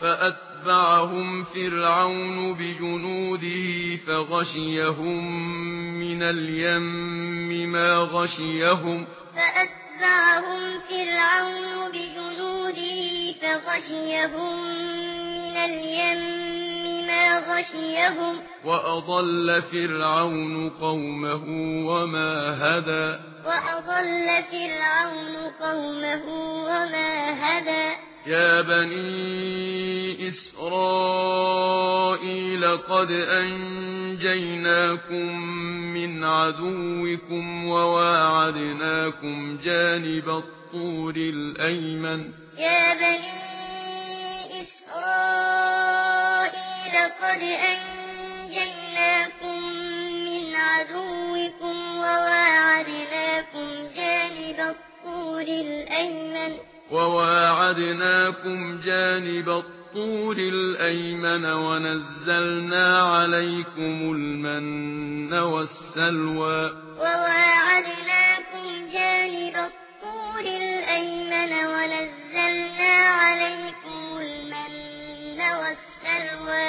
فأتبعهم فرعون بجنوده فغشيهم من اليم ما غشيهم فأتبعهم فرعون بجنوده فغشيهم من اليم غشيهم وأضل فرعون قومه وما هدى وأضل فرعون قومه وما هدى يا بني إسرائيل قد أنجيناكم من عدوكم وواعدناكم جانب الطور الأيمن يا بني الطُّورِ الْأَيْمَنِ. وَوَاعَدْنَاكُمْ جَانِبَ الطُّورِ الْأَيْمَنَ وَنَزَّلْنَا عَلَيْكُمُ الْمَنَّ وَالسَّلْوَى. وَوَاعَدْنَاكُمْ جَانِبَ الطُّورِ الْأَيْمَنَ وَنَزَّلْنَا عَلَيْكُمُ الْمَنَّ وَالسَّلْوَى.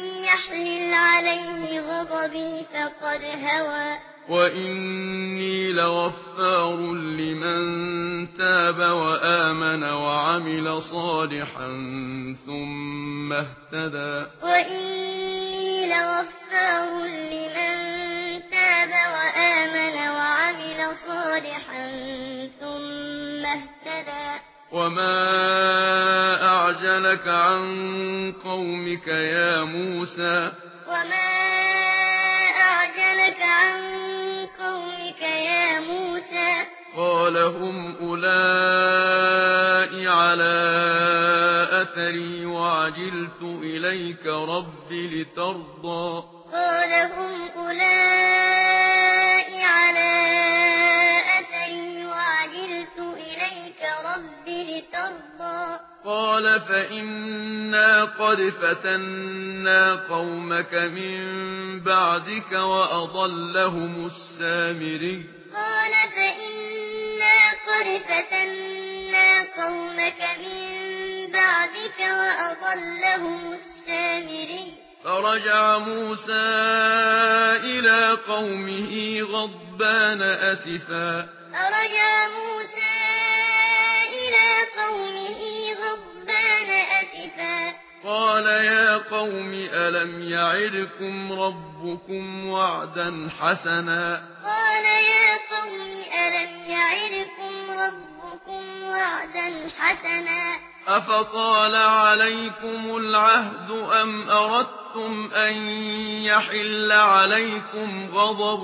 يحلل عليه غضبي فقد هوى. وإني لغفار لمن تاب وآمن وعمل صالحا ثم اهتدى. وإني لغفار لمن تاب وآمن وعمل صالحا ثم اهتدى. وما أعجلك عن قومك يا موسى وما أعجلك عن قومك يا موسى قال هم أُولَاءِ على أثري وعجلت إليك رب لترضى قال هم أُولَاءِ قال فإنا قد فتنا قومك من بعدك وأضلهم السامري قال فإنا قد فتنا قومك من بعدك وأضلهم السامري فرجع موسى إلى قومه غضبان أسفا فرجع موسى إلى قومه غضبان كان أسفا قال يا قوم ألم يعدكم ربكم وعدا حسنا قال يا قوم ألم يعدكم ربكم وعدا حسنا أفطال عليكم العهد أم أردتم أن يحل عليكم غضب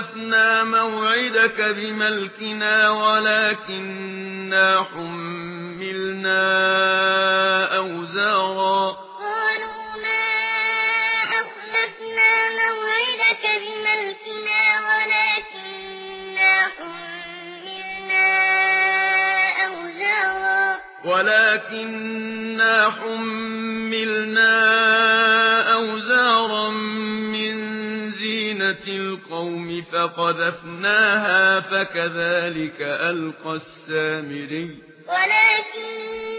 خلفنا موعدك بملكنا ولكننا حملنا أوزارا قالوا ما أخلفنا موعدك بملكنا ولكننا حملنا أوزارا ولكننا حملنا القوم فقذفناها فكذلك ألقى السامري. ولكن